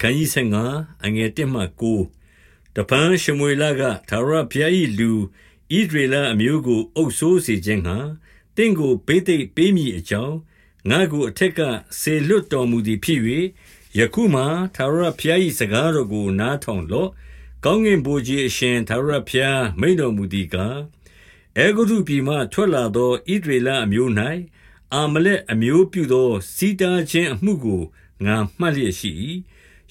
ခန်းကြီး15အငယ်1မှ9တပန်းရှမွေလကသာရဖျား၏လူဣဒရေလအမျိုးကို အုပ်ဆိုးစေခြင်းဟာတင့်ကိုဘေးသိက်ပေးမိအကြောင်းငါကိုအထက်ကဆေလွတ်တော်မူသည်ဖြစ်၍ယခုမှသာရဖျား၏စကားတော်ကို နားထောင်လော့ကောင်းကင်ဘုရားအရှင်သာရဖျားမိန်တော်မူသည်ကားအေဂုရုပြည်မှထွက်လာသောဣဒရေလအမျိုး၌အာမလက်အမျိုးပြုသောစီတာခြင်းအမှုကိုငါမှတ်လျက်ရှိ၏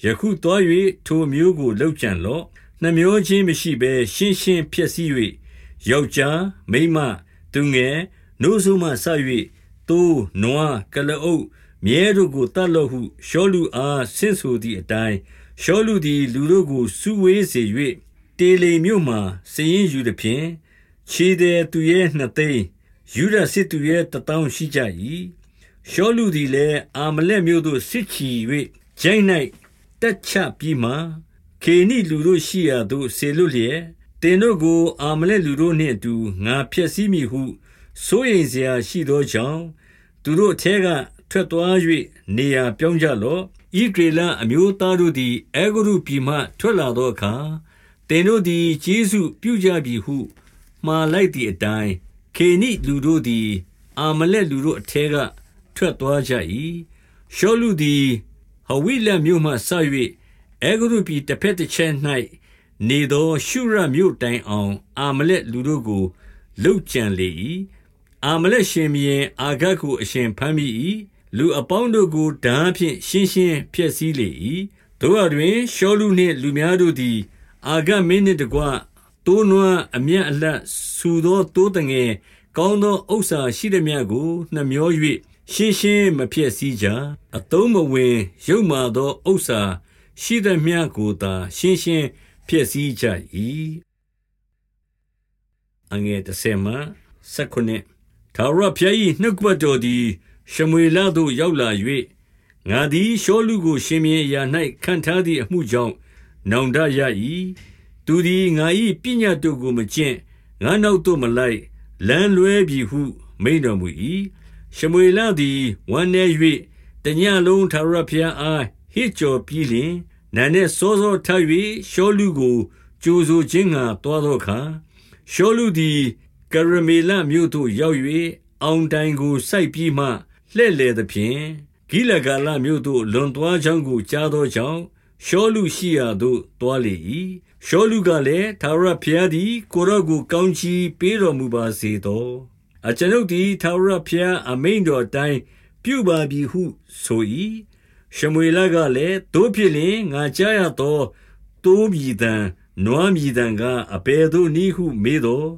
ယခုတော်၍ထိုမျိုးကိုလှုပ်ကြံလော့နှမျောခြင်းမရှိဘဲရှင်းရှင်းဖြစ်စည်း၍ယောက်ျားမိန်းမသူငယ်နိုးစုမှဆ၍တိုးနွားကလအုပ်မြဲတို့ကိုတတ်လို့ဟုရှောလူအားဆင့်ဆိုသည့်အတိုင်းရှောလူသည်လူတို့ကိုစုဝေးစေ၍တေလိမ်မြို့မှစည်ရင်ယူသည်ဖြင့်ခြေသည်သူရဲ့နှစ်သိန်းယူဒစစ်သူရဲ့တထောင်ရှိကြ၏ရှောလူသည်လည်းအာမလက်မြို့သို့စစ်ချီ၍ဂျိုင်း၌ တက်ချပြီးမှခေနိလူတို့ရှိရာသို့ဆေလွတ်လျက်တင်တို့ကိုအာမလက်လူတို့နှင့်အတူငါဖျက်ဆီးမိဟုစိုးရိမ်စရာရှိသောကြောင့်သူတို့အထက်ကထွက်သွား၍နေရာပြောင်းကြလော့ဤဒေလအမျိုးသားတို့သည်အေဂရုပြည်မှထွက်လာသောအခါတင်တို့သည်ကျေးဇူးပြုကြပြီဟုမှားလိုက်သည့်အတိုင်းခေနိလူတို့သည် အာမလက်လူတို့အထက်ကထွက်သွားကြ၏ရှောလူသည် ဟဝိလမြို့မှဆ၍အေဂရုပြည်တစ်ဖက်တစ်ချက်၌နေသော ရှုရမြို့တိုင်အောင် အာမလက်လူတို့ကိုလှုပ်ကြံလေ၏အာမလက်ရှင်မင်းအာဂတ်ကိုအရှင်ဖမ်းမိ၏လူအပေါင်းတို့ကိုဓာဖြင့်ရှင်းရှင်းဖျက်ဆီးလေ၏တို့အတွင်ရှောလူနှင့် လူများတို့သည် အာဂတ်မင်းနှင့်တကွတိုးနွမ်းအမျက်အလတ်ဆူသောတိုးတငယ်ကောင်းသောဥစ္စာရှိသည်များကိုနှမျော၍ ရှင်းရှင်းမဖြစ်စည်းကြအတုံးမဝင်ရုပ်မာသောဥစ္စာရှိသည်မြတ်ကိုသာရှင်းရှင်းဖြစ်စည်းကြ၏အငယ်30မှ19ထာဝရဘုရား၏နှုတ်ကပတ်တော်သည်ရှမွေလသို့ရောက်လာ၍ငါသည်ရှောလူကို ရှင်မြင်းအရာ၌ခံထားသည့်အမှုကြောင့်နောင်တရ၏သူသည်ငါ၏ပညာတို့ကိုမကျင့်ငါနောက်သို့မလိုက်လမ်းလွဲပြီဟုမိန်တော်မူ၏ ရှမွေလသည်ဝမ်းနေ၍တညလုံးထာဝရဘုရားအားဟစ်ကြော်ပြီးလျှင်နာနဲ့စောစောထ၍ရှောလူကိုကြိုးဆိုခြင်းငှာတွားသောအခါရှောလူသည်ကရမေလမြို့သို့ရောက်၍အောင်တိုင်ကိုစိုက်ပြီးမှလှဲ့လေသဖြင့်ဂိလဂါလမြို့သို့လွန်သွားကြောင်းကိုကြားသောကြောင့်ရှောလူရှိရာသို့တွားလေ၏ရှောလူကလည်းသာရဖျားသည်ကိုရော့ကိုကောင်းချီးပေးတော်မူပါစေသော အကျွန်ုပ်သည်သာရဖျားအမိန်တော်တိုင်းပြုပါပြီဟုဆို၏ရှမွေလကလည်းတို့ဖြစ်လျင်ငါကြားရသောတိုးမြည်တံနွားမြည်တံကအဘယ်သို့နည်းဟုမေးတော်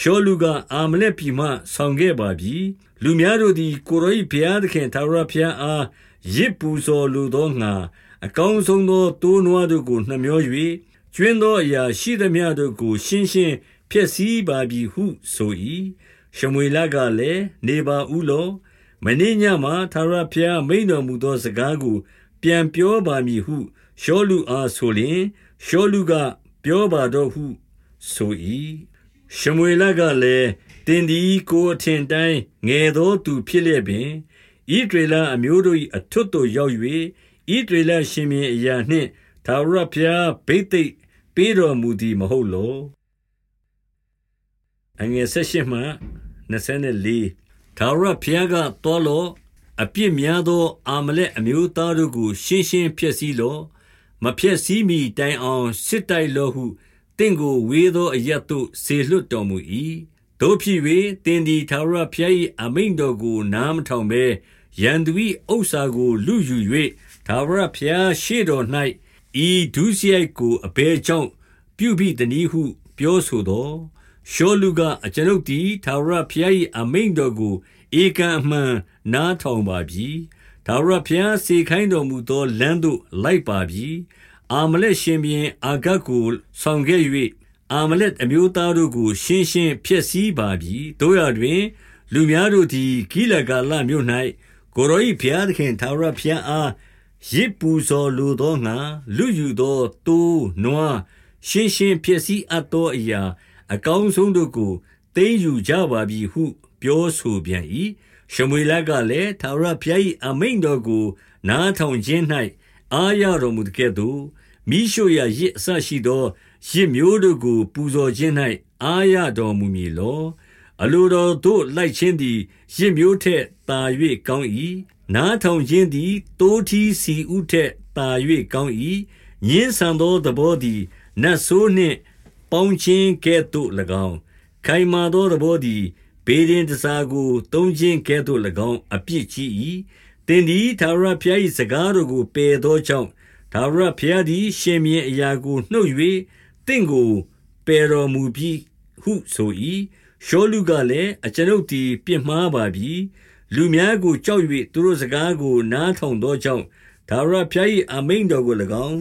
ရှောလူကအာမလက်ပြီမှဆောင်ခဲ့ပါပြီလူများတို့သည်ကိုရော၏ဘုရားသခင်သာရဘုရားအားရစ်ပူဇော်လိုသောငါအကောင်းဆုံးသောတိုးနွားတို့ကိုနှမျော၍ကျွင်းသောအရာရှိသမျှတို့ကို ရှင်းရှင်းဖျက်ဆီးပါပြီဟုဆို၏ ရှမွေလကလည်းနေပါဦးလောမနေ့ညမှာသာရဖျားမိန်တော်မူသောစကားကို ပြန်ပြောပါမည်ဟုရှောလူအားဆိုလျင်ရှောလူက ပြောပါတော့ဟုဆို၏ရှမွေလကလည်းတင်ဒီကိုအထင်တိုင်းငယ်သောသူဖြစ်လျက်ပင်ဣဒရေလအမျိုးတို့၏အထွတ်သို့ရောက်၍ဣဒရေလရှင်မြင်းအရာနှင့်သာရဖျားဘိသိက်ပေးတော်မူသည်မဟုတ်လောအငယ်၁၈မှ 24သာရဖျားကတော်လောအပြစ်များသော အာမလက်အမျိုးသားတို့ကို ရှင်းရှင်းဖျက်ဆီးလော့မဖျက်ဆီးမီတိုင်အောင်စစ်တိုက်လော့ဟုတင့်ကိုဝေသောအရတ်သို့ဆေလွတ်တော်မူ၏တို့ဖြစ်၍တင်ဒီသာရဖျား၏အမိန်တော်ကို နားမထောင်ဘဲရန်သူ၏ဥစ္စာကို လူယူ၍သာရဖျားရှေ့တော်၌ဤဒုစရိုက်ကိုအဘယ်ကြောင့်ပြုပြီးတနည်းဟု ပြောဆိုသော ရှောလူကအကျွန်ုပ်သည်သာရဖျား၏အမိန်တော်ကိုဧကံအမှန်နားထောင်ပါပြီသာရဖျားစေခိုင်းတော်မူသောလမ်းသို့လိုက်ပါပြီအာမလက်ရှင်ပြန်အာဂတ်ကိုဆောင်ခဲ့၍အာမလက်အမျိုးသားတို့ကို ရှင်းရှင်းဖျက်ဆီးပါပြီတို့ရတွင် လူများတို့သည်ဂိလဂါလမြို့၌ကိုရောဤဘုရားသခင်သာရဘုရားအားရစ်ပူဇော်လိုသောငါလူယူသောတိုးနွားရှင်းရှင်းဖြစ်စီအပ်သောအရာ အကောင်းဆုံးတို့ကိုသိမ်းယူကြပါပြီဟု ပြောဆိုပြန်၏ရှမွေလကလည်းသာရဘုရား၏အမိန်တော်ကို နားထောင်ခြင်း၌အားရတော်မူသကဲ့သို့မိရှုရာရစ်အစရှိသောရစ်မျိုးတို့ကို ပူဇော်ခြင်း၌အားရတော်မူမည်လောအလိုတော်တို့လိုက်ခြင်းသည်ရစ်မျိုးထက်သာ၍ကောင်း၏နားထောင်ခြင်းသည်တိုးထီးစီဥထက်သာ၍ကောင်း၏ညင်းဆန်သောသဘောသည်နတ်ဆိုးနှင့် ပေါင်းခြင်းကဲ့သို့၎င်းခိုင်မာသောသဘောသည်ဘေးရင်တစားကိုတုံးခြင်းကဲ့သို့၎င်းအပြစ်ကြီး၏တင်သည်သာရဖျား၏စကားတို့ကိုပယ်သောကြောင့်သာရဖျားသည် ရှင်မြင်အရာကိုနှုတ်၍တင့်ကိုပယ်တော်မူပြီးဟုဆို၏ရှောလူကလည်းအကျွန်ုပ်သည်ပြစ်မှားပါပြီလူများကိုကြောက်၍သူတို့စကားကိုနားထောင်သောကြောင့်ဒါဝရဖျား၏အမိန်တော်ကို၎င်း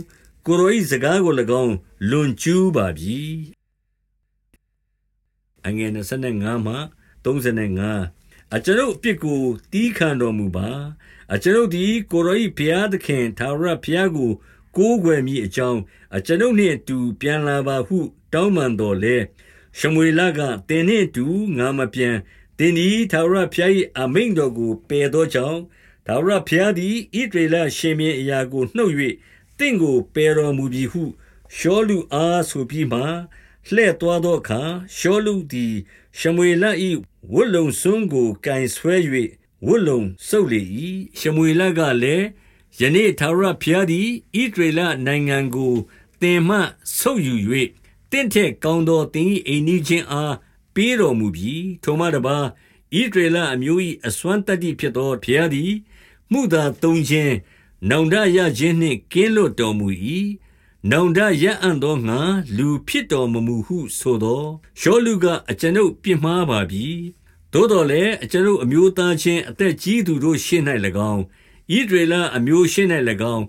ကိုရော၏စကားကို၎င်းလွန်ကျူးပါပြီအငယ်25မှ35အကျွန်ုပ်အပြစ်ကိုတီးခံတော်မူပါအကျွန်ုပ်သည်ကိုရော၏ဘုရားသခင်သာရဘုရားကို ကိုးကွယ်မိအကြောင်းအကျွန်ုပ်နှင့်အတူပြန်လာပါဟု တောင်းပန်တော်လဲရှမွေလကတင်းနှင့်အတူငါမပြန်တင်းဤသာရဘုရား၏အမိန်တော်ကိုပယ်သောကြောင့်သာရဘုရားသည်ဣဒရေလရှင်မြင်းအရာကိုနှုတ်၍ တင့်ကိုပယ်တော်မူပြီဟုရှောလူအားဆိုပြီးမှလှဲ့သွားသောအခါရှောလူသည်ရှမွေလ၏ဝတ်လုံစွန်းကိုကင်ဆွဲ၍ဝတ်လုံဆုပ်လေ၏ရှမွေလကလည်းယနေ့သာရဘုရားသည်ဣဒရေလနိုင်ငံကိုတင်မှဆုပ်ယူ၍တင့်ထက်ကောင်းသောတင်၏အိမ်နီးချင်းအားပေးတော်မူပြီးထိုမှတပါဣဒရေလအမျိုး၏အစွမ်းတတ္တိဖြစ်သောဘုရားသည်မှုသာတုံခြင်း နောင်တရခြင်းနှင့်ကင်းလွတ်တော်မူ၏နောင်တရအံ့သောငါလူဖြစ်တော်မမူဟုဆိုသောရှောလူကအကျွန်ုပ်ပြစ်မှားပါပြီသို့တော်လည်းအကျွန်ုပ်အမျိုးသားချင်းအသက်ကြီးသူတို့ရှေ့၌၎င်းဣဒရေလအမျိုးရှေ့၌၎င်း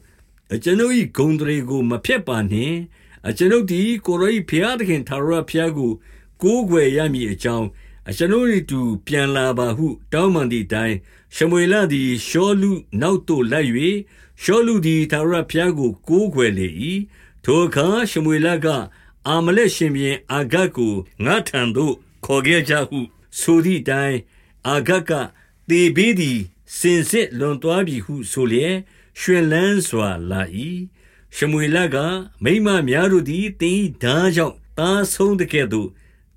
အကျွန်ုပ်၏ဂုံတရေကိုမဖျက်ပါနှင့်အကျွန်ုပ်သည်ကိုရော၏ဖျားသခင်သာရဖျားကိုကိုးကွယ်ရမည်အကြောင်း အကျွန်ုပ်၏တူပြန်လာပါဟု တောင်းပန်သည့်အတိုင်းရှမွေလသည်ရှောလူနောက်သို့လိုက်၍ရှောလူသည်သာရဘုရားကိုကိုးကွယ်လေ၏ထိုအခါရှမွေလက အာမလက်ရှင်ပြန်အာဂတ်ကိုငါထံသို့ခေါ်ခဲ့ကြဟု ဆိုသည့်အတိုင်းအာဂတ်ကတေဘေးသည်စင်စစ်လွန်သွားပြီဟုဆိုလျက်ရွှင်လန်းစွာလာ၏ရှမွေလကမိမများတို့သည်တင်းဤဓာကြောင့်တားဆုံးတဲ့ကဲ့သို့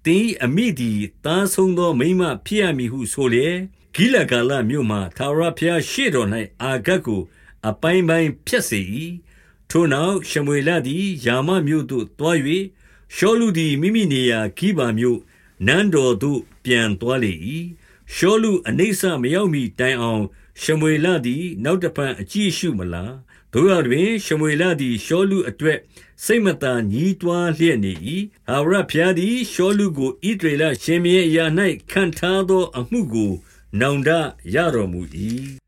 တင်းဤအမိသည်တားဆုံးသောမိမဖြစ်ရမည်ဟုဆိုလျက်ဂိလဂါလမြို့မှသာရဖျားရှေ့တော်၌အာဂတ်ကို အပိုင်းပိုင်းဖြတ်စေ၏ထိုနောက်ရှမွေလသည်ယာမမြို့သို့တွား၍ရှောလူသည်မိမိနေရာဂိဗာမြို့နန်းတော်သို့ပြန်သွားလေ၏ရှောလူအနေဆမရောက်မီတိုင်အောင် ရှမွေလသည်နောက်တဖန်အကြည့်ရှုမလားတို့ရတွင် ရှမွေလသည်ရှောလူအတွက်စိတ်မသာညီးတွားလျက်နေ၏ဟာဝရဖျားသည်ရှောလူကိုဣဒရေလရှင်မြေအရာ၌ခံထားသော အမှုကို နောင်တရတော်မူ၏